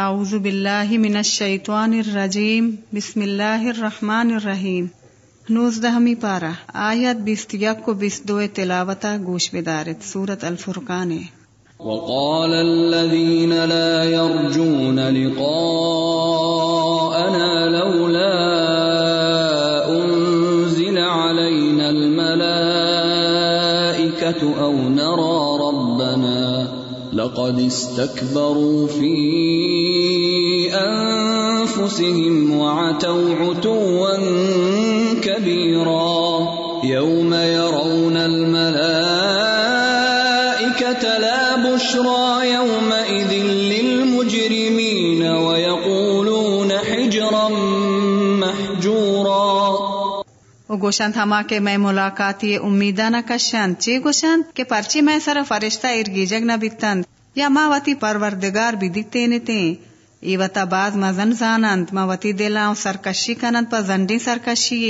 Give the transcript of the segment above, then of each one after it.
أعوذ باللہ من الشیطان الرجیم بسم اللہ الرحمن الرحیم نوزدہمی پارہ آیت بیست یک کو بیست دو تلاوتا گوش بدارت سورت الفرقان. وقال الذين لا يرجون لقاءنا لولا أنزل علينا الملائكة أو نرى ربنا لقد استكبروا في أنفسهم وعتوا عتوا كبيرا يوم يرون الملائكة لا بشرى او گوشند ہما کے میں ملاقاتی امیدہ نہ کشند چی گوشند کہ پرچی میں سر فرشتہ ارگیجگ نہ بیتند یا ما وتی پروردگار بھی دیتے نیتے ای وتا بعد ما زن زانند، ما وتی دلاں سرکشی کنند، پا زنڈی سرکشی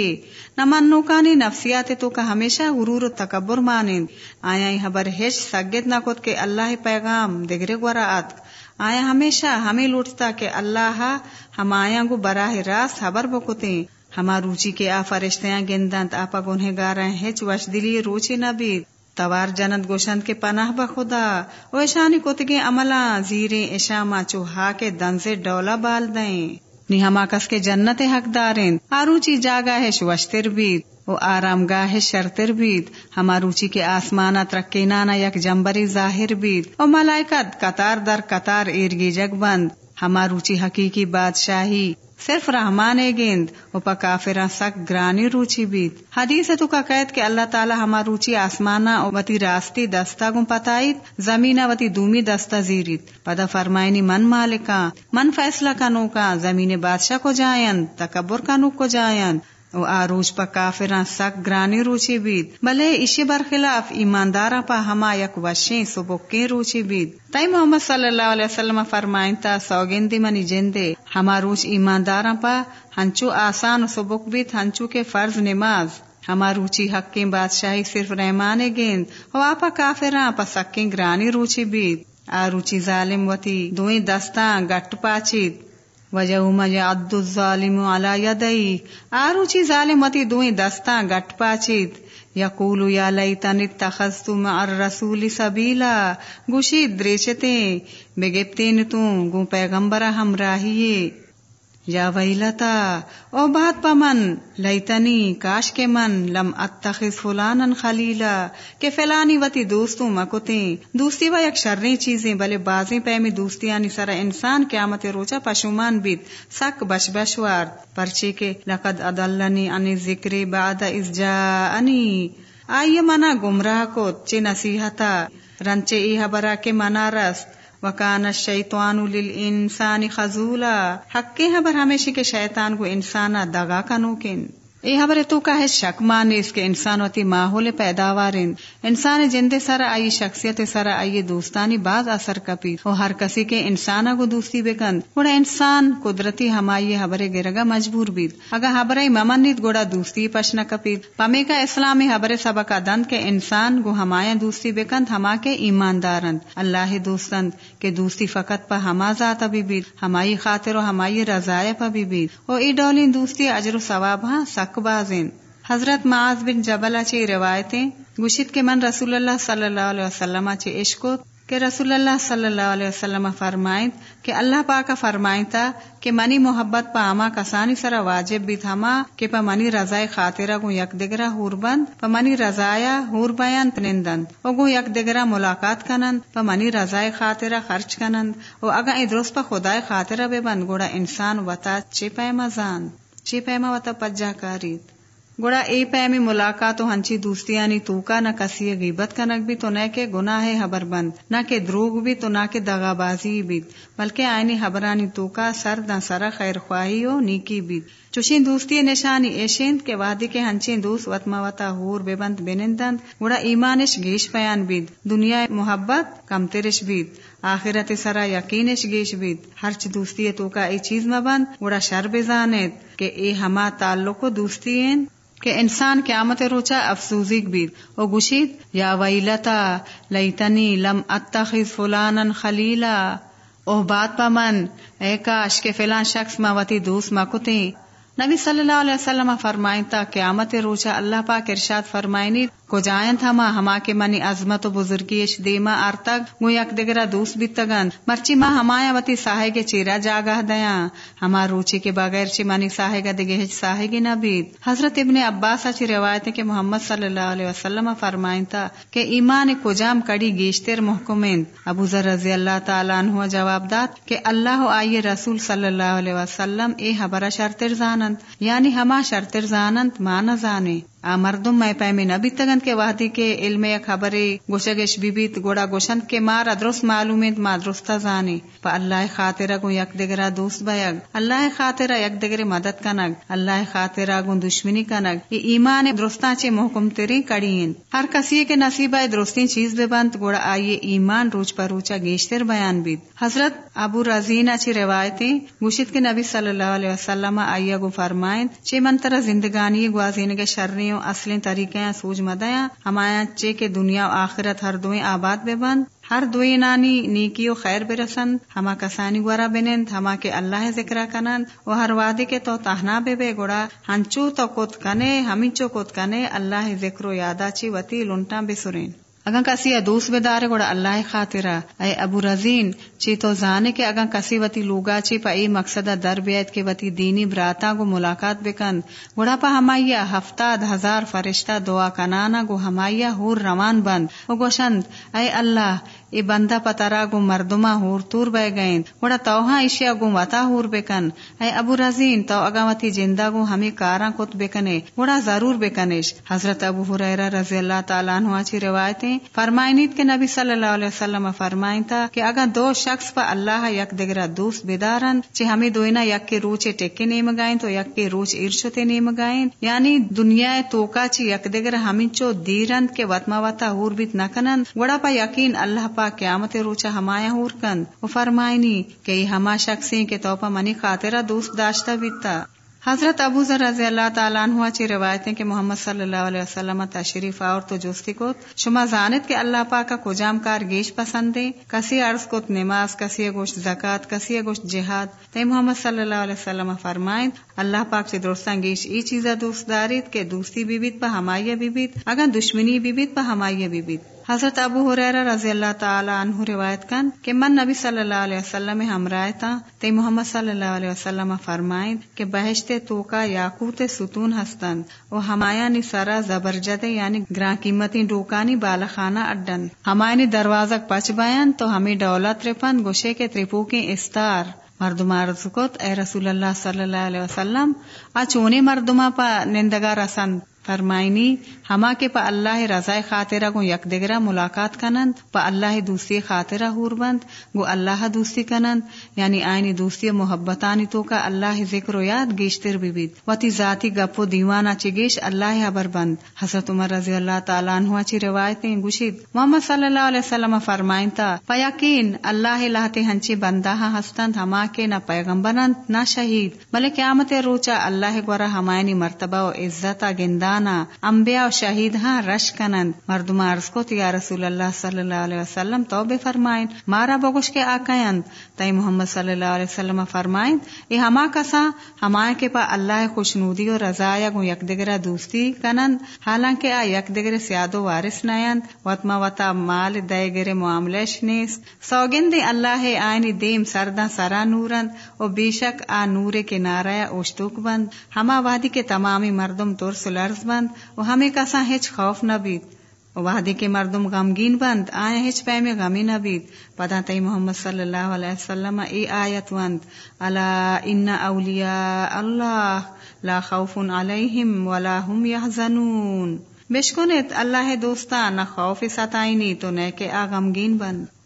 نہ من نوکانی نفسیات تو کا ہمیشہ غرور و تکبر مانند۔ آیا ای خبر ہیچ سگت نہ کت کہ اللہ پیغام دگرے گورا آت۔ آیا ہمیشہ ہمیں لوٹتا کہ اللہ ہم آیا گو براہ راست خبر بکتے۔ ہما روچی کے آ فرشتیاں گندند آپا گنہ گارا ہیچ وش دلی، روچی نہ بید توار جنت گوشند کے پناہ بخدا او اشانی کتگے عملا زیریں اشاما چوہا کے دن سے ڈولا بال دیں۔ نی ہما کس کے جنت حق دارین آروچی جاگا ہے شوشتر بید۔ او آرام گاہ شرطر بید۔ ہما روچی کے آسمانا ترکی نانا یک جمبری ظاہر بید۔ او ملائکت، قطار در قطار ایرگی جگ بند۔ ہما روچی حقیقی بادشاہی۔ صرف رحمان گیند او پا سک گرانی روچی بیت۔ حدیث تو کا قید کہ اللہ تعالی ہما روچی آسمانا او وتی راستی دستا گم پتائید زمینہ وتی دومی دستا زیریت پدا فرمائنی، من مالکا من فیصلہ کنو کا زمین بادشاہ کو جائیں تکبر کنو کو جائیں او آروچ پا کافران سک گرانی روچی بید بلے اشی برخلاف ایماندارا پا ہما یک وشیں سبکیں روچی بید تائی محمد صلی اللہ علیہ وسلم فرمائن تا، سوگندی منی جندے ہما روچ پا ہنچو آسان سبک بید ہنچو کے فرض نماز۔ ہما روچی حق کی بادشاہی صرف رحمان گیند او آپا کافران پا سکیں گرانی روچی بید آ روچی ظالم وتی دوئیں دستان گٹ پاچید۔ وجہ يعد الظالم على يديه آروچی ظالم وتی دوئیں دستاں گٹ پاچید۔ یقول یا لیتن اتخذت مع الرسول سبیلا گوشی دریچتے بگپتین تو گو پیغمبر ہمراہیے یا ویلتا، او بات پا من لیتنی، کاش کے من، لم اتخذ فلانا خلیلا، کہ فلانی وتی دوستوں مکتیں دوستی و یک شرری چیزیں، بلے بازیں پیمی دوستیانی سر انسان قیامت روچا پشومان بیت، سک بش بشوار، پرچے کے لقد ادلنی انی ذکر بعد از جاءنی۔ آئیے منا گمراہ کو، چے نصیحتا، رنچے ای حبرہ کے منا رست وکان الشیطان للانسان خزولا حق کے خبر ہمیشہ کے شیطان کو انسان دگا کنوکن اے خبر تو کا ہے، شک مانے اس کے انسان ہوتی ماحول پیداوار انسان جندے سر آئی، شخصیت سر آئی دوستانی بعض اثر کپی۔ اور ہر کسی کے انسان کو دوستی بکند۔ گوڑا انسان قدرتی ہمائی حبر گرگا مجبور بید۔ اگر حبر ممنیت گوڑا دوستی پشنا کپید پمی کا اسلامی حبر سبق دند کے انسان گو ہمایا دوستی بکند، ہما کے ایماندارند۔ اللہ دوستند کے دوستی فقط پا ہما ذات بھی بید۔ ہمائی خاطر و ہمائی رضائے پا بھی بید۔ اور ای ڈولین دوستی اجر و ثواب ہاں بازین حضرت معاذ بن جبل چی روایتیں گشت کے من رسول اللہ صلی اللہ علیہ وسلم چی عشق کہ رسول اللہ صلی اللہ علیہ وسلم فرمائیں کہ اللہ پاک فرمائیں تا کہ منی محبت پا اما کسانی سرا واجب بھی تھما کہ پا منی رضائے خاطرہ گو یک دگرا ہور بند، پا منی رضایا ہور بیان تنندند او گو یک دگرا ملاقات کنند، پا منی رضائے خاطرہ خرچ کنند، او اگا ای پا خدای خاطرہ بے بند گوڑا انسان وطا چی پیما زان چی پیما وتا پجا کاریت گوڑا اے پیمی ملاقات ہنچی دوستیانی توکا نہ کسی غیبت کنک بھی تو نہ کہ گناہ حبر بند، نہ کہ دروغ بھی تو نہ کہ دغا بازی بھی۔ بلکہ آئینی حبرانی تو کا سر نہ سر خیر خواہی ہو، نیکی بھی۔ چوشین دوستی نشانی ایشند کے وادی کے ہنچین دوست وطما وتا ہور بے بند بینندند گوڑا ایمانش گیش پیان بید، دنیا محبت کم ترش بید، آخرت سرا یقینش گیش بید، ہرچ دوستی تو کا ای چیز مبند گوڑا شر بزاند، کہ اے ہما تعلق دوستی ہیں کہ انسان قیامت روچا افسوزیک بید، او گشید یا ویلتا، لیتنی لم اتخذ فلانا خلیلا اوہ بات پا من اے کاش کے فلان شخص ما وتی دوست ما کتے نبی صلی اللہ علیہ وسلم فرمائیں تا قیامت روچا اللہ پاک ارشاد فرمائنی کو جائن ہما کے منی عظمت و بزرگیش دیما ارتگ گو یک دگرا دوست بیتگن۔ مرچی ما ہمایا وتی ساہے کے چیرا جاگہ دیا۔ ہما روچی کے بغیر چی منی ساہے گا دگے ہچ ساہے گی نبید۔ حضرت ابن عباس اچھی روایت ہے کہ محمد صلی اللہ علیہ وسلم فرمائیں تا کہ ایمان کجام کڑی گیشتر محکمین ابو ذر رضی اللہ تعالیٰ عنہ جواب داد کہ اللہ آئیے رسول صلی اللہ علیہ وسلم، اے حبر شرطر زانند۔ یعنی ہما شرطر زانند، ما نہ زانے مردم میں پیمی نبی تگن کے وحدی کے علم یا خبری گوشگش بیبیت گوڑا گوشند کے مارا درست معلومیت ما درست زانی۔ پا اللہ خاطرہ گو یک دگرہ دوست بیگ اللہ خاطرہ یک دگرہ مدد کنگ اللہ خاطرہ گو دشمنی کنگ یہ ایمان درستان چے محکم تری کڑین ہر کسی کے نصیبہ درستی چیز بے بند گوڑا آئیے ایمان روچ پر روچا گیشتر بیان بید۔ حضرت ابو رضین چی روایتیں گوشت کے نبی صلی اللہ علیہ وسلم آئیے گو فرمائیں، چے منتر زندگانی گوازین کے شرنی اصلیں طریقے سوج مدیا ہمایا چے کے دنیا و آخرت ہر دوئیں آباد بے بند۔ ہر دوئی نانی نیکی و خیر برسند ہما کسانی گورا بنند ہما کے اللہ ذکر کنند۔ و ہر وعدے کے تو تہنا بے بے گوڑا۔ ہنچو تو کت کنے ہمچو کت کنے۔ اللہ ذکر و یادا چی وتی لنٹا بسرین اگر کسی دوس بیدار گوڑا اللہ خاطرہ اے ابو رزین، چی تو زانے کے اگر کسی وتی لوگا چی پا ای مقصد در بیت کے وتی دینی براتا گو ملاقات بکند گوڑا پا ہمائیا ہفتاد ہزار فرشتہ دعا کنانا گو ہمائیا ہور روان بند۔ و گوشند اے اللہ ای بندہ پترا گو مردما ہور تور بے گئیں گوڑا توہاں اشیا گو وتا ہور بکن اے ابو رزین تو اگاوتی جندہ گو ہمیں کاراں کت بکنے گوڑا ضرور بکنش حضرت ابو حریرہ رضی اللہ تعالیٰ عنہ چی روایتیں فرمائنیت کے نبی صلی اللہ علیہ وسلم فرمائن تھا کہ اگر دو شخص پا اللہ یک دگرہ دوست بیدارن چی ہمیں دوینا یک کے روچے ٹکے نیم گائیں تو یک کے روچ ارشتے نیم گائیں یعنی دنیا توکا چی یک دگرہ ہمیں چو دیرند کے وطما وطا ہور بیت نکنن گوڑا پا یقین اللہ پا قیامت روچا ہمایا ہور کند و فرمائنی کہ ہما شخصیں کے توپا منی خاطرہ دوست داشتا بیتا۔ حضرت ابو ذر رضی اللہ تعالیٰ عنہ چی روایتیں کہ محمد صلی اللہ علیہ وسلم تشریف اور تو جوستی کو شما زانت کے اللہ پاک کا کجام کار گیش پسند کسی عرض کو نماز، کسی گوشت زکات، کسی گوشت جہاد۔ تے محمد صلی اللہ علیہ وسلم فرمائیں اللہ پاک سے دوستان گیش ای چیزا دوست دارید کہ دوستی بیبیت پا ہمائیہ بیبیت اگر دشمنی بیبیت پا ہمائیہ بیبیت۔ حضرت ابو حریرہ رضی اللہ تعالی عنہ روایت کن کہ من نبی صلی اللہ علیہ وسلم ہمراہ تا تے محمد صلی اللہ علیہ وسلم فرمائیں کہ بہشت تو کا یاقوت ستون ہستن و ہمایا نی سرا زبرجد یعنی گراں قیمتی ڈوکانی بالخانہ اڈن۔ ہمائنی دروازک پچ بیان تو ہمیں دولت رپن گوشے کے ترپو کے استار مردما رزقت اے رسول اللہ صلی اللہ علیہ وسلم، آ چونی مردما پا نندگا رسند فرمائنی، ہما کے پا اللہ رضا خاطرہ گو یک دگرہ ملاقات کنند، پا اللہ دوسری خاطرہ ہور بند، گو اللہ دوسری کنند یعنی آئینی دوسری محبتانی تو کا اللہ ذکر و یاد گیشتر ببید وتی ذاتی گپ و دیوانا چگیش اللہ حبر بند. حضرت عمر رضی اللہ تعالیٰ عنہ چی روایتیں گوشید. محمد صلی اللہ علیہ وسلم فرمائن تا، پا یقین اللہ لہتے ہنچی بندہ ہستند، ہما کے نہ پیغمبرند، نہ شہید. بلے قیامت روچا اللہ گورا ہمائنی مرتبہ و عزت گندان انبیاء و شہید ہاں رش کنند۔ مردم عرض کو یا رسول اللہ صلی اللہ علیہ وسلم تو بے فرمائن مارا بگوش کے آکایند تئی محمد صلی اللہ علیہ وسلم فرمائن یہ ہما کسا ہمائے کے پا اللہ خوشنودی و رضا گو یک دگرہ دوستی کنند۔ حالانکہ آ یک دگرہ سیاد و وارث نیند۔ وطما وطا مال دے گرے معاملش نیس سوگند اللہ آئینی دیم سردہ سرا نورند۔ و بیشک آ نور کے نارا اوشتوک بند۔ ہما وادی کے تمامی مردم تور سلرز بند و ہمیں کسا ہچ خوف نہ بیت وحدی کے مردم غمگین بند، آئے ہچ پہ میں غمی نہ بیت پدا تی محمد صلی اللہ علیہ وسلم ای آیت وند، الا ان اولیاء اللہ لا خوف علیہم ولا هم يحزنون بشکنت اللہ دوستان نہ خوف ستائنی تو نہ کہ آ غمگین بند۔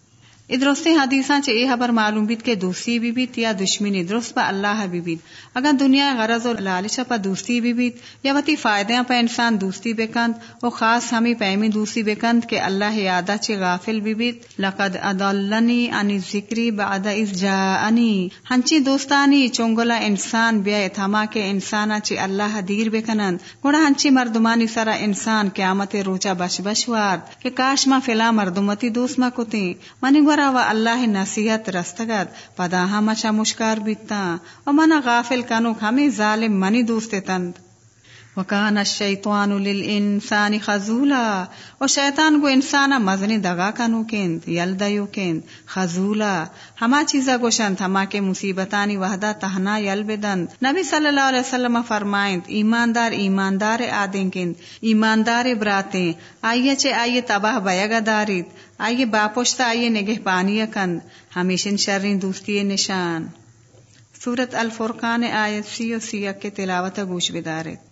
ادرست حدیثاں چ اے خبر معلوم بیت کہ دوستی بھی بیت یا دشمنی درست پا اللہ بھی بیت۔ اگر دنیا غرض اور لالچ پا دوستی بھی بیت، یا وتی فائدے پا انسان دوستی بکند و خاص ہمیں پیمی دوستی بکند کہ اللہ یادا چ غافل بھی بیت۔ لقد ادلنی ان ذکری بعد از جاءنی۔ ہنچی دوستانی چونگلا انسان بیا تھما کے انسانا چ اللہ دیر بکنند گوڑا ہنچی مردمانی سرا انسان قیامت روچا بش بشوار کہ کاش ما فلا مردمتی دوست ما کتے منی مرا و اللہ نصیحت رستگت پدا ہم اچھا مشکار بیتا و منا غافل کنوک ہمیں ظالم منی دوستے تند۔ وکان الشیطان للانسان خزولا و شیطان گو انسانا مزنی دگا کنو کند، یل دیو کند خزولا ہما چیزا گوشند ہما کے مصیبتانی وحدہ تہنا یل بدند نبی صلی اللہ علیہ وسلم فرمائند، ایماندار ایماندار آدیں کند، ایماندار براتیں۔ آئیے چے آئیے تباہ بیگا دارید، آئیے باپوشتا آئیے نگہ پانی کند۔ ہمیشن شرین دوستی نشان۔ سورت الفرقان آیت سی و سی کے تلاوت گوش بدارید۔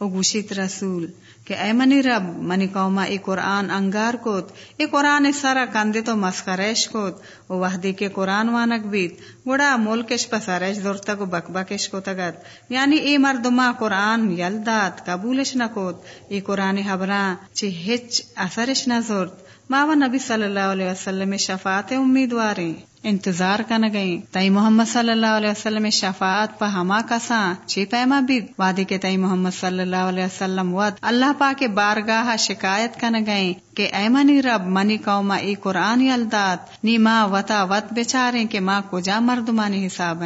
وگوشت رسول، کہ اے منی رب، منی قوما ای قرآن انگار کوت ای قرآن سارا کندے تو مسخرش کوت او وحدی کے قرآن وانک بیت گوڑا ملکش پسارش دورتگو بک بکش کو تگت یعنی ای مردما قرآن یلدات قبولش نکوت ای قرآن حبران چی ہچ اثرش نزورت ماوا نبی صلی اللہ علیہ وسلم شفاعت امیدواریں، انتظار کا گئیں۔ تئی محمد صلی اللہ علیہ وسلم شفاعت پا ہما کساں؟ چھ پیما بید۔ وادی کے تئی محمد صلی اللہ علیہ وسلم ود اللہ پا کے بارگاہ شکایت کا گئیں کہ اے منی رب، منی قوما ای قرآن الدات نی ماں وطا وط بچاریں کہ ماں کجا مردمانی حساب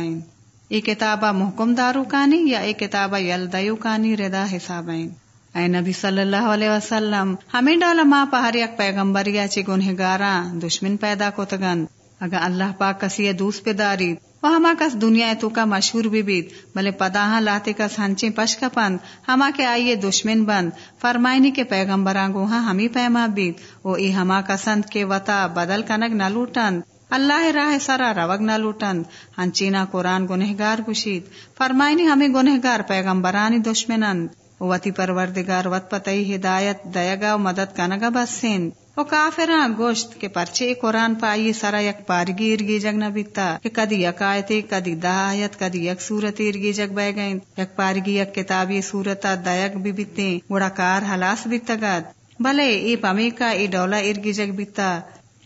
ای کتابہ محکم دارو کانی یا ای کتابہ یلدیو کانی ردا حساب اے نبی صلی اللہ علیہ وسلم ہمیں ڈالا ماں پہر یک پیغمبر یا چی گنہ گارا دشمن پیدا کو تگن اگر اللہ پاک کسی دوس پہ داری وہ ہما کس دنیا تو کا مشہور بھی بیت بلے پداہاں لاتے کس ہنچے پش کا پند ہما کے آئیے دشمن بند فرمائنی کے پیغمبراں گوہاں ہمی پیما بیت او ای ہما کسند کے وطا بدل کنگ نہ لوٹند اللہ راہ سرا روگ نہ لوٹند ہنچینا قرآن گنہگار گشید فرمائنی ہمیں گنہگار پیغمبرانی دشمنند وتی پروردگار وت پتئی ہدایت دیگا و مدد کنگا بسین او کافراں گوشت کے پرچے قرآن پائی سرا یک پارگی ارگی جگ نہ بیتا۔ کہ کدی یک کدی دایت کدی یک صورت ارگی جگ بہ گئیں۔ یک پارگی یک کتابی صورتا دایک بھی بیتے۔ گوڑا کار حلاس بیتا گد بھلے، ای پمی کا ای ڈولا ارگی جگ بیتا۔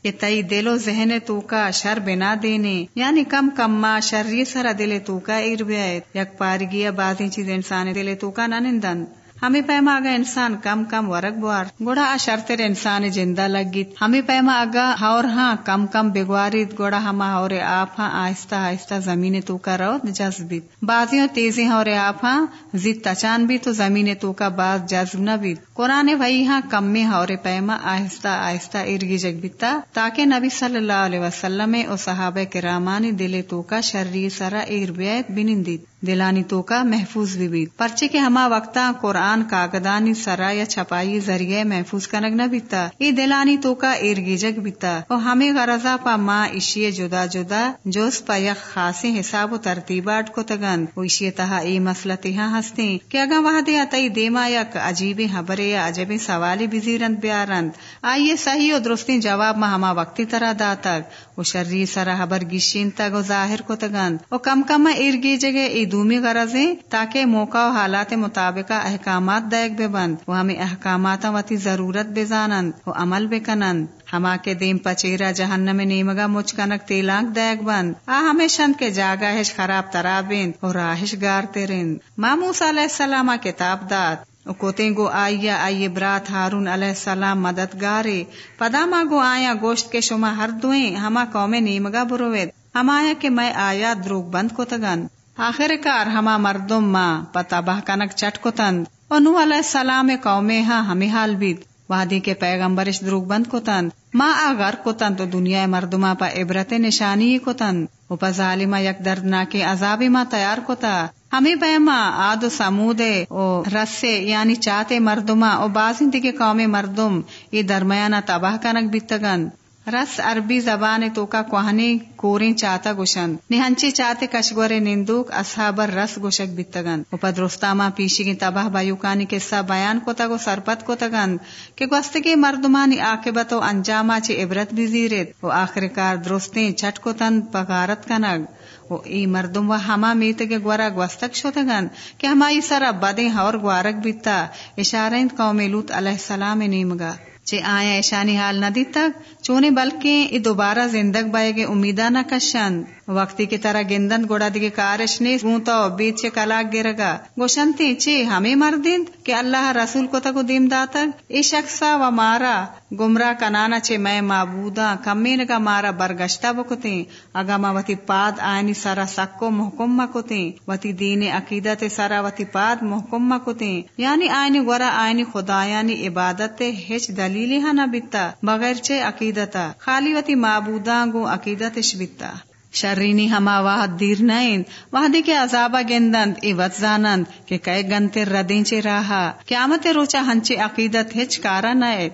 تئی دل و ذہن تو کا شر بنا دینے یعنی کم کم ما شر سرا دل تو کا ار یک پارگی بازی چیز انسان دل تو کا نہ ہمیں پیما آگا انسان کم کم ورگ بوار۔ گوڑا اشرتر انسان جندہ لگیت۔ ہمیں پیما آگا ہور ہاں کم کم بگواریت۔ گوڑا ہما ہور آپ ہاں آہستہ آہستہ زمین تو کا رو جذبیت۔ بازیوں تیزی ہور آپ ہاں زید تچان بھی تو زمین تو کا باز جذب نہ بیت قرآن وہی ہاں کم میں ہور پیما آہستہ آہستہ ارگی جگ بیتا تاکہ نبی صلی اللہ علیہ وسلم او صحابہ کرامانی دل تو کا شرری سرا ایر بیت بنندیت۔ دلانی تو کا محفوظ بھی بیت پرچے کے ہما وقتا قرآن کاغدانی سرا یا چھپائی ذریعے محفوظ کنگ نہ بیتا۔ ای دلانی تو کا ارگی بیتا۔ اور ہمیں غرضا پا ماں اشی جدا جدا جوس پا یک خاصی حساب و ترتیبات کو تگن۔ و اشی تہا ای مسئلہ تہا ہستے۔ کہ اگا وہاں دیا تئی دیما یک عجیب حبر یا عجب سوالی بزیرند بیارند۔ آئیے صحیح و درستی جواب ما ہما وقتی طرح داتک و شرری سرا حبر گیشین تگ و ظاہر کو تگن۔ و کم کم ارگی ای دومی غرضیں تاکہ موقع و حالات مطابق احکامات دیکھ بے بند وہ ہمیں احکامات وتی ضرورت بے زانند وہ عمل بے کنند ہما کے دیم پچیرا جہنم نیمگا مچ کنک تیلانک دیکھ بند۔ آ ہمیں شند کے جاگا ہش خراب ترابین اور راہش گارتے رند ماموس علیہ السلام کتاب دات کوتیں گو آئیا آئیے برات ہارون علیہ السلام مددگارے۔ پداما گو آیا گوشت کے شما ہر دوئیں۔ ہما قوم نیمگا بروید۔ ہم آیا کہ میں آیا دروگ بند کو تگن آخر کار ہما مردم ماں پتا بہ کنک چٹ کو تند اور نو علیہ السلام قوم ہاں ہمیں حال بید۔ وادی کے پیغمبرش دروگ بند کو تند ماں آگر کو تند تو دنیا مردما پا عبرت نشانی کو تند او پا ظالمہ یک دردناک عذاب ماں تیار کو تا ہمیں پیما آد و سمود او رسے یعنی چاہتے مردما او بازی قوم مردم یہ درمیانہ تباہ کنک بیتگن رس عربی زبان تو کا کوہنی کوریں چاہتا گوشن نہنچی چاہتے کشگورے نندوک اصحابر رس گوشک بیتگن و پد رستاما پیشی کی تباہ بایوکانی قصہ بیان کو تگو سرپت کو تگن کہ گوستگی مردمانی عاقبت و انجاما چی عبرت بزیرت و آخر کار درستیں چٹ کو تن پگارت کنگ و ای مردم و ہما میتگ گورا گوستک شدگن کہ ہمائی سرا بدیں ہور گوارک بیتا۔ اشارین قوم لوت علیہ السلام نیمگا چے آیا ایشانی حال نہ دی تک چونے، بلکہ ای دوبارہ زندگ بائے گے امیدہ نہ کشن وقتی کی طرح گندن گوڑا دیگے کارش نے گون بیت چے کلاک گرگا گوشنتی چے ہمیں مردند کہ اللہ رسول کو تکو دیم داتک ای شخصا و مارا، گمراہ کنانا چے میں معبودا کمین کا مارا برگشتہ بکتیں اگا ما وتی پاد آئینی سارا سکو محکم مکتیں وتی دین عقیدت سارا وتی پاد محکم مکتیں یعنی آئینی گورا آئینی خدا یعنی عبادت ہچ دلیلی ہاں نہ بیتا بغیر چے عقیدتا خالی وتی معبودا گو عقیدتش بیتا شرینی ہما واحد دیر نائند وحدی کے عذابا گندند ای وط زانند کہ کئے گنتے ردیں چے راہا قیامت روچا ہنچے عقیدت ہچ کارا نائد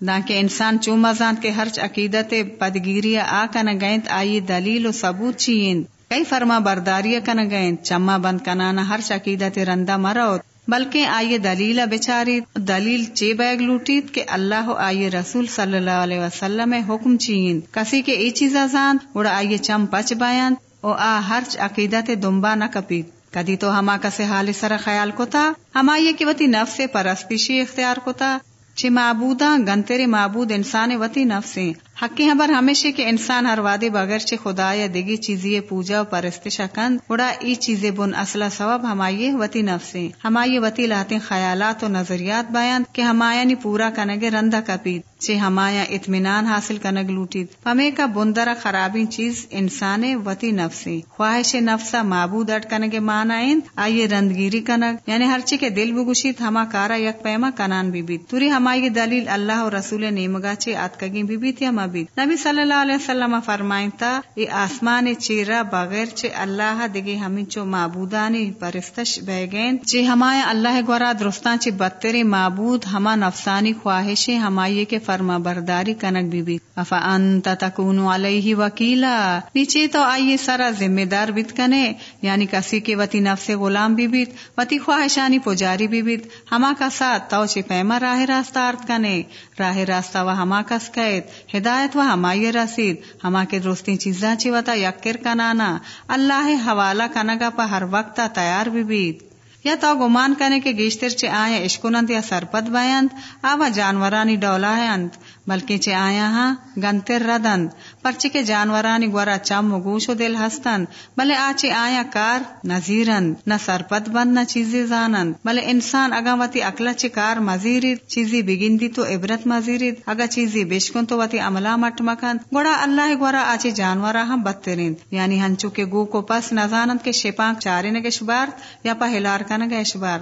نہ کہ انسان چوما زاند کے ہرچ عقیدت پدگیری آ کن گئند آئی دلیل و ثبوت چین کئی فرما برداری کن گئند چما بند کنانا ہرچ عقیدت رندہ مروت بلکہ آئیے دلیل بچاری دلیل چے بیگ لوٹیت کہ اللہ آئیے رسول صلی اللہ علیہ وسلم حکم چین کسی کے ای چیزا زان اڑا آئیے چم پچ بیان، او آ ہرچ عقیدت دمبا نہ کپیت۔ کدی تو ہما کسے حال سر خیال کو تھا ہما یہ کہ وتی نفس پرستشی اختیار کو تھا چھ معبودا گنترے معبود انسان وتی نفسیں۔ حقی خبر ہمیشہ کے انسان ہر وادی بغیر چھ خدا یا دگی چیزی پوجا و پرستش کند اڑا ای چیزیں بن اصلہ ثواب ہمائی وتی نفسیں۔ ہمائی وتی لاتے خیالات و نظریات بیان کہ ہمایا نی پورا کنگ رندہ کپیت چھ ہمایا اطمینان حاصل کنگ لوٹیت ہمیں کا بندرا خرابی چیز انسان وتی نفسیں۔ خواہش نفسا معبود اٹ کنگ مانا آئیے رندگیری کنگ۔ یعنی ہر چی کے دل بگوشیت ہما کارا یک پیما کنان بھی بیت۔ توری ہمائی دلیل اللہ و رسول نیمگا چھ آتکگی بھی بیت یا نبی صلی اللہ علیہ وسلم فرمائیں تا ای آسمان چیرا بغیر چے اللہ دگے ہمیں چو معبودانی پرستش بیگین چے ہمایا اللہ گورا درستان چے بدتری معبود ہما نفسانی خواہشیں ہمائی کے فرما برداری کنک بی بی افا انت تکونو علیہ وکیلا۔ نیچے تو آئیے سرا ذمہ دار بیت کنے یعنی کسی کے وتی نفس غلام بھی بیت وتی خواہشانی پجاری بھی بیت ہما کا ساتھ تو چے پیما راہ راستہ ارد کنے، راہ راستہ و ہما کس قید ہدایت و ہمائی رسید۔ ہما کے درستی چیزاں چی وتا یکر کنانا اللہ حوالہ کنگا پا ہر وقت تیار بھی بیت یا تو گمان کرنے کے گیشتر چے آئے اشکنند یا سرپت بیند آوا جانورانی ڈولا ہے انت بلکہ چے آیا ہاں گنتر ردند، پرچے کے جانورانی گورا چم و گوش و دل ہستند، بلے آچے آیا کار نظیرند نہ سرپت بند نہ چیزی زانند، بلے انسان اگا وتی اکلا چے کار مزیرید، چیزی بگندی تو عبرت مزیرید اگا چیزی بیشکن تو وتی عملہ مٹ مکند۔ گوڑا اللہ گورا آچے جانورا ہم بدترین یعنی ہنچو کے گو کو پس نزانند کے شپانک چارے نگش بار یا پہلار کنگ اشبار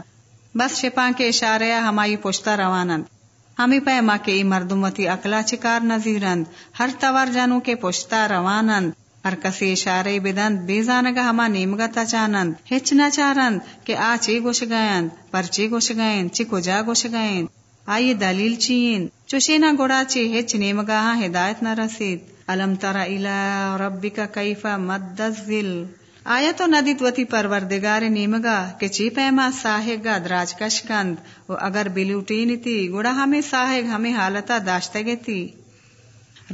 بس شپان کے اشارے ہمائی پوشتا روانند۔ ہمیں پہ ماں کے مردمتی اکلا چکار نظیرند ہر تور جانو کے پوشتا روانند، ہر کسی اشارے بدند، بے زانگا ہما نیمگا تا چانند ہچ نہ چارند کہ آ چی گوش گئند پر چی گوش گئند چی کجا گوش گئند آئیے دلیل چین چوشینا گوڑا چی ہچ نیمگا ہاں ہدایت نہ رسید۔ علم ترا الى ربک کیفا مد الظل آیا تو ندیت وتی پروردگار نیمگا کہ چی پیما ساہگ گا دراج کشکند و اگر بلوٹی تھی گڑا ہمیں ساہگ ہمیں حالتا داشتے گے تھی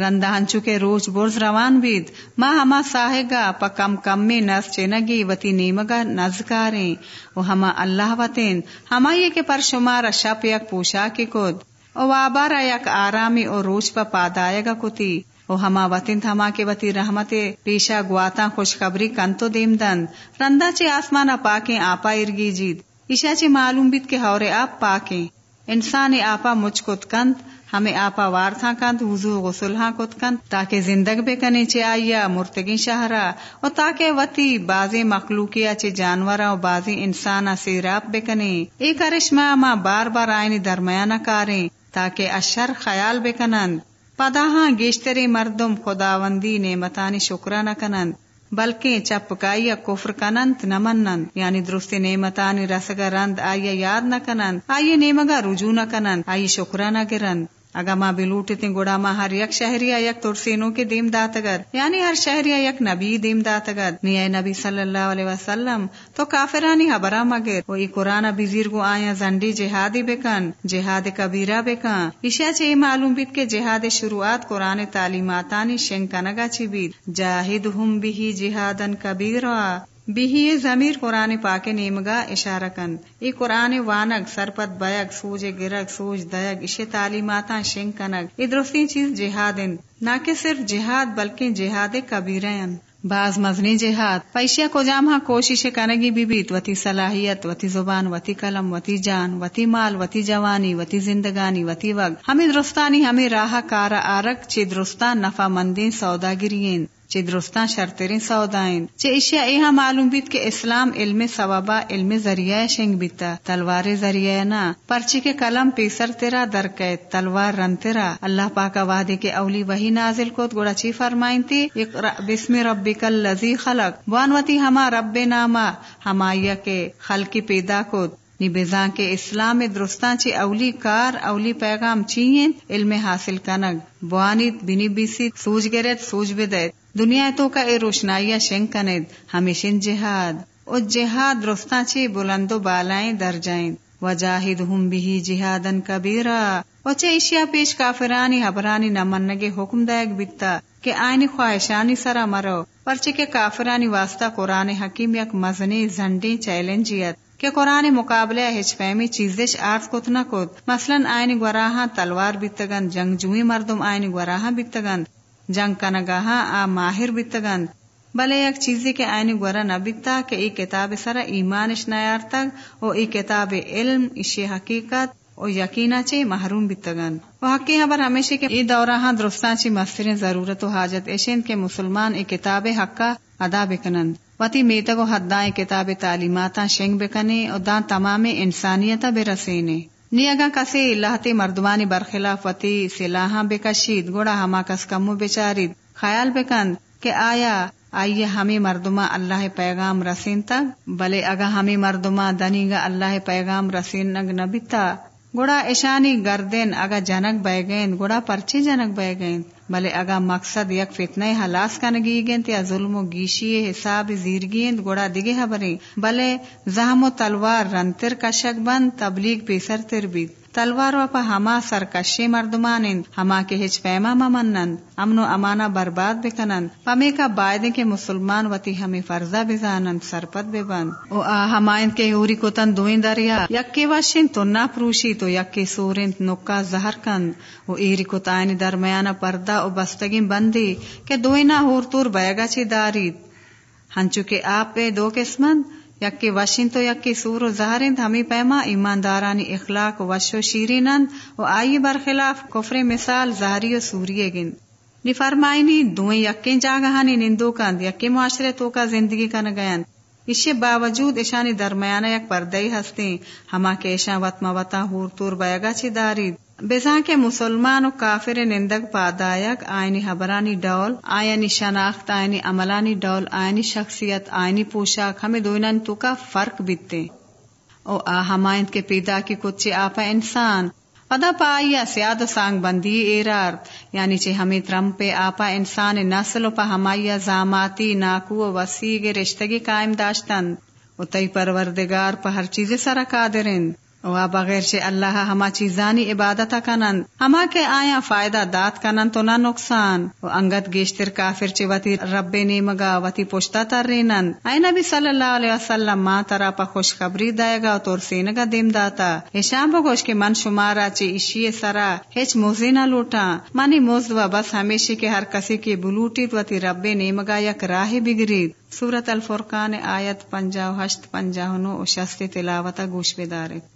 رندا ہنچو کے روز برز روان بید ماں ہما ساہگا پا کم کم میں نس چنگی وتی نیمگا نزکاریں و ہما اللہ وطین ہما یہ کے پر شمار شپ یک پوشا کے کد او وابارا یک آرامی او روز پا پادائے گا کتی او ہما وطن تھما کے وتی رحمت پیشا گواتا خوشخبری کنتو دیم دن رندا چے آسمان پاکیں آپا ارگی جید۔ ایشا چے معلوم بیت کے ہورے آپ پاکیں۔ انسان آپا مجھ کت کند۔ ہمیں آپا وار تھا کند۔ وضو غسل ہاں کت کند۔ تاکہ زندگ بے کنے چے آئیا مرتگی شہرا اور تاکہ وتی بازی مخلوقیا چے جانورا و بازی انسانا سیراب بے کنے۔ ایک کرشمہ ما بار بار آئینی درمیانہ کاریں۔ تاکہ اشر خیال بے کنند۔ پداہاں گیشتری مردم خداوندی نعمتانی شکرہ نہ کنند بلکہ چپکائی کفر کنند نہ منند یعنی درست نعمتانی رسگ رند آئیے یاد نہ کنند آئیے نیمگا رجوع نہ کنند آئی شکرہ نہ گرند اگا ما بلوٹتے گوڑا ما ہر یک شہریہ یک ترسینوں کے دیم داتگر یعنی ہر شہریہ یک نبی دیم داتگر نی اے نبی صلی اللہ علیہ وسلم، تو کافرانی حبرا مگر وہ ای قرآن بزیر کو آیا زنڈی جہادی بکن، جہاد کبیرہ بکن۔ اشیا چے معلوم بیت کے جہاد شروعات قرآن تعلیماتانی شنکنگا چی بیت جاہد ہم بھی جہادن کبیرہ۔ بھی ضمیر قرآن پاک نیمگا اشارہ کن۔ ای قرآن وانگ، سرپت بیگ، سوج گرگ، سوج دیگ اشے تعلیماتا شنگ کنگ۔ ای درستی چیز جہاد نہ کہ صرف جہاد، بلکہ جہاد کبیرین بعض مزنی جہاد۔ پیشیا کو جامہ کوشش کنگی بھی بیت وتی صلاحیت، وتی زبان، وتی قلم، وتی جان، وتی مال، وتی جوانی، وتی زندگانی، وتی وقت۔ ہمیں درستانی، ہمیں راہ کارا آرک چی درستان نفع مندین سوداگرین چے درستان شرطرین سودائن چے اشیا ایہا معلوم بیت کہ اسلام علم ثوابا علم ذریعہ شنگ بیتا۔ تلوار ذریعہ نا۔ پرچی کے کلم پیسر تیرا درکے تلوار رن تیرا۔ اللہ پاکا وعدے کے اولی وہی نازل کو گوڑا چی فرمائن تی بسم ربک اللذی خلق۔ وانوتی ہما رب ناما۔ ہما کے خلقی پیدا کو نی بیزان کے اسلام درستان چی اولی کار، اولی پیغام چیئن علم حاصل کنگ۔ بوانیت بینی بیسی۔ سوج گرت سوج بدت دنیا تو کا اے روشنائی شنگ ہمیشن جہاد۔ او جہاد درستان چی بلندو بالائیں در جائیں۔ وجاہد ہم بھی جہادن کبیرا وچے اشیا پیش کافرانی حبرانی نمنگے حکم دائگ بیتا کہ آئین خواہشانی سرا مرو۔ پرچے کے کافرانی واسطہ قرآن حکیم یک مزنی زنڈی چیلنجیت کہ قرآن مقابلہ ہچ فہمی چیزش آرز کت نہ کت۔ مثلا آئین گوراہا تلوار بیتگن جنگ جوئی مردم آئین گوراہا بیتگن جنگ کنگاہا آ ماہر بیتگن بلے یک چیزی کے آئین گورا نہ بیتا کہ ای کتاب سرا ایمانش نیار تک او ای کتاب علم اشی حقیقت او یقینا چے محروم بیتگن وہ حقی خبر ہمیشہ کہ ای دورہ ہاں درستان چی مسترین ضرورت و حاجت ایشین کے مسلمان ای کتاب حقا ادا بکنند وتی میتگو حدائیں کتاب تعلیماتا شنگ بکنے اور دان تمام انسانیتا بے رسینے نی اگا کسی اللہ تی مردمانی برخلاف وتی سلاحاں بکشید گوڑا ہما کس کمو بیچارید خیال بکند کہ آیا، آئیے ہمیں مردما اللہ پیغام رسین تک بلے اگا ہمیں مردمہ دنی گا اللہ پیغام رسین نگ نبیتا گوڑا ایشانی گردین اگا جنک بہ گئیں گوڑا پرچی جنک بہ گئیں بلے اگا مقصد یک فتنہ ہلاس کنگی گین یا ظلم و گیشی حساب زیرگین گوڑا دیگے خبریں بلے زہم و تلوار رنتر کشک بند، تبلیغ پیسر تر بید۔ تلوار و پا ہما سرکشی مردمانند ہما کے ہچ پیما ممنند امن و امانا برباد بکنند پمی کا بائدیں کے مسلمان وتی ہمیں فرضہ بزانند سرپت ببند او آ ہمائند کے اوری کو تن دوئیں دریا یک کے وشن تو نہ پروشی تو یک کے سورند نکا زہر کند او ایری کو تائنی درمیانہ پردہ او بستگی بندی کہ دوئی نہ ہور تور بیگا چی دارید ہنچو کے آپ دو قسمند یک کے وشین تو یک سور و زہرند ہمیں پیما ایماندارانی اخلاق وش و شیرینند و آئی برخلاف کفر مثال، زہری و سوری گند۔ نی فرمائنی دوئیں یکیں جاگہانی نندو کند یکے معاشرے تو کا، زندگی کن گیند اسے باوجود ایشانی درمیانہ یک پردئی ہستیں۔ ہما کے ایشان وط موتا ہور تور بیگا چی دارید۔ بزا کے مسلمان و کافر نندگ پادایک، آئینی حبرانی ڈول، آئینی شناخت، آئینی عملانی ڈول، آئینی شخصیت، آئینی پوشاک، ہمیں دوینان تو کا فرق بیتے۔ او آ، ہمائند کے پیدا کی کچھ آپا انسان۔ پدا پایا سیاد و سانگ بندی ایرار یعنی چے ہمیں پہ آپا انسان نسل پا ہمایا زاماتی، ناکو و وسیع رشتگی قائم داشتن او تئی پروردگار پا ہر چیز سرا قادرن و بغیر سے اللہ ہما چیزانی عبادت کنند، ہما کے آیا فائدہ دات کنند تو نہ نقصان۔ و انگت گیشتر کافر چی وتی رب نیمگا، وتی پشتا تر رینند۔ اے نبی صلی اللہ علیہ وسلم، ما ترا پا خوشخبری دائے گا تو سینگا دیم داتا۔ ایشان بگوش کے من شمارا چی اشی سرا ہچ موزی نہ لوٹا۔ منی موز و بس ہمیشہ کے ہر کسی کی بلوٹی وتی رب نیمگا یک راہ بگرید سورت الفرقان، آیت پنجا ہشت پنجا نو شست تلاوتا گوش بدارے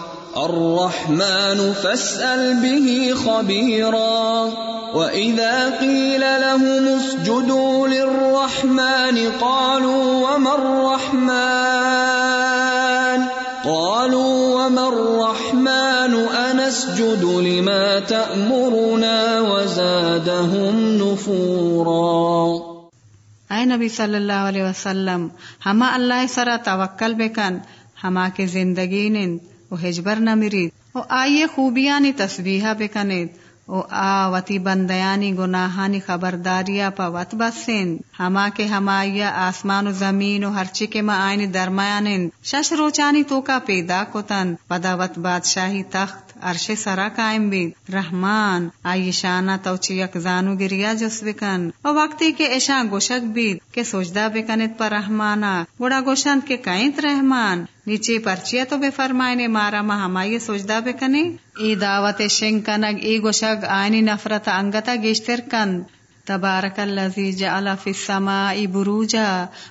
الرحمن فاسأل به خبيرا. وإذا قيل لهم اسجدوا للرحمن قالوا وما الرحمن؟ قالوا وما الرحمن؟ أنسجد لما تأمرنا وزادهم نفورا. اے نبی صلی اللہ علیہ وسلم ہما اللہ سرا توکل بکن ہما کے زندگی نند و ہجبر نہ و آئیے خوبیانی تسبیحہ بکنید۔ او آوتی بندیانی، گناہانی خبرداریا پا وت بسین ہما کے ہمایا، آسمان و زمین و ہرچی کے ما آئین درمیانن شش روچانی تو کا پیدا کتن۔ پدا وط بادشاہی تخت عرش سرا قائم بھی۔ رحمان آئی شانا تو یک زانو گریا جس بکن و وقتی کے ایشا گوشک بھی کہ سوچدا بکنت پر رحمانا گوڑا گوشند کے کائنت رحمان۔ نیچے پرچیا تو بے فرمائنے مارا ما ہمائی سوچدا بکنے ای دعوت شنگ کنگ ای گوشک آئینی نفرت انگتا گیشتر کن۔ تبارک الذی جعل فی السماء بروجا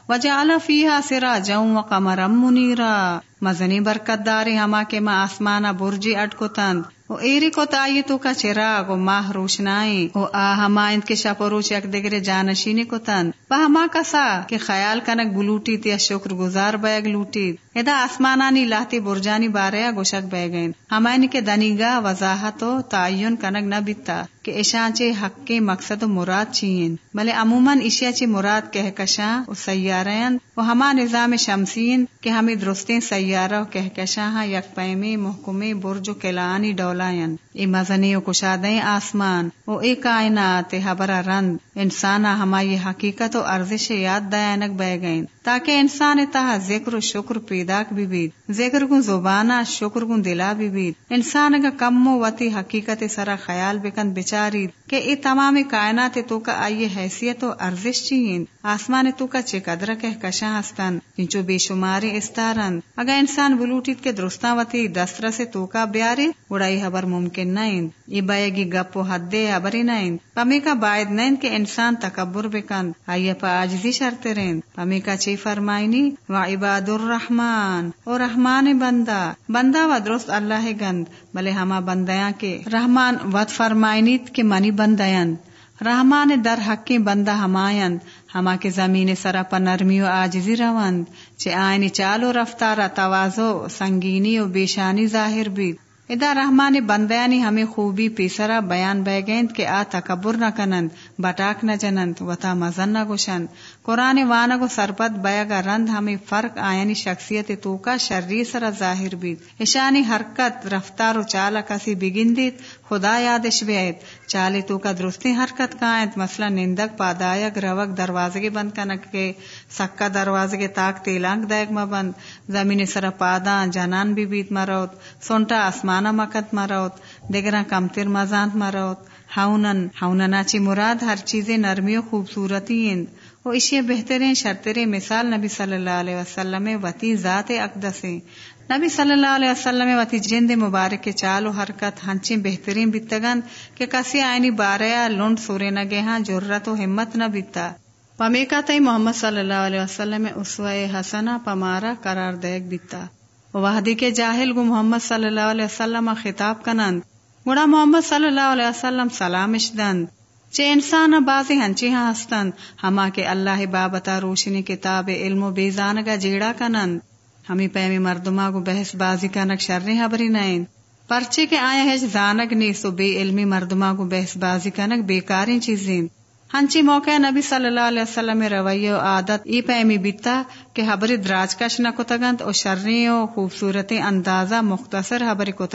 وجعل فیها سراجا وقمرا منیرا مزنی برکت داری ہما کے ما آسمانا برجی اٹکو تند او ایری کو تائی تو کا چراغ و ماہ روشنائی او آ ہما انت کے شپ روچ یک دگرے جانشینی کو تن با ہما کسا کہ خیال کنک بلوٹی تیا شکر گزار بیگ لوٹی ادا آسمانانی لاہتی برجانی باریا گوشک بے گئن ہما ان کے دنیگا وضاحت و تعین کنک نہ بیتا کہ اشان چے حق کے مقصد و مراد چین۔ بلے عموماً اشیا چے مراد کہکشاں و سیارین۔ و ہما نظام شمسین کہ ہمیں درستیں سیارہ و کہکشاں ہاں یک پیمے، محکمے، برج و کلانی ڈولائن ای مزنی و کشادیں آسمان۔ و ای کائنات حبرہ رند۔ انسانا ہمائی حقیقت و ارزش یاد دیانک بے گئن تاکہ انسان تہا ذکر و شکر پیداک بھی بید۔ ذکر گن زبانا شکر گن دلا بھی بید۔ انسان کا کم و وتی حقیقت سرا خیال بکن بچاری۔ کہ ای تمام کائنات تو کا آئیے حیثیت و ارزش چین آسمان تو کا چے قدر کہ کشاں ہستن۔ چنچو بے شماری استارن اگر انسان بلوٹیت کے درستان وتی دستر سے تو کا بیاری اڑائی حبر ممکن نہیں ای بائے گی گپ و حدے حبری نہیں پمی کا باعد نہیں کہ انسان تکبر بکن. آئیے پا آجزی شرط رین. پمی کا چی فرمائنی و عباد الرحمن. او رحمان بندہ. بندہ و درست اللہ گند. بلے ہما بندیاں کے. رحمان ود فرمائنیت کے منی بندیاں. رحمان در حقی بندہ ہمائن ہما کے زمین سرا پر نرمی و آجزی روند چے آئینی چالو رفتارا توازو سنگینی و بیشانی ظاہر بھی. ادا رحمان بندیانی ہمیں خوبی پیسرا بیان بے گیند کہ آ تکبر نہ کنند. بٹاک نہ جنند وتا مزن نہ گوشند قرآن وانا کو سرپت بیگا رند ہمیں فرق آئینی شخصیت تو کا شرری سرا ظاہر بیت اشانی حرکت رفتار و چالا کسی بگندیت خدا یادش بیت چالی تو کا درستی حرکت کائنت مثلا نندک پادایک روک دروازے کے بند کنک کے سکا دروازے کے تاک تیلانک دائک مبند زمین سر پادان جنان بھی بیت مروت سونٹا آسمانا مکت مروت دیگران کمتر مزانت مروت ہاؤنن ہاؤننا چی مراد ہر چیزیں نرمی و خوبصورتی اند و اشی بہترین شرطرے مثال نبی صلی اللہ علیہ وسلم وتی ذات اقدس نبی صلی اللہ علیہ وسلم وتی جند مبارک کے چال و حرکت ہنچی بہترین بیتگن کہ کسی آئینی باریا لنڈ سورے نہ گے ہاں جرت و ہمت نہ بیتا۔ پمی کا تئی محمد صلی اللہ علیہ وسلم اسوائے حسنا پمارا قرار دیک بیتا۔ وحدی کے جاہل گو محمد صلی اللہ علیہ وسلم خطاب کنند۔ گڑا محمد صلی اللہ علیہ وسلم سلام اشدند چے انسان بازی ہنچی ہاں ہستند ہما کے اللہ بابتا روشنی کتاب علم و بیزان کا جیڑا کنند ہمیں پیمی مردما کو بحث بازی کنک شرری حبری نائن پرچے کے آیا ہے زانک نہیں سو بے علمی مردما کو بحث بازی کنک بیکاری چیزیں ہنچی موقع نبی صلی اللہ علیہ وسلم رویہ و عادت ای پیمی بیتا کہ حبری دراج کش نہ کو تگند اور شرری و خوبصورت اندازہ مختصر حبری کو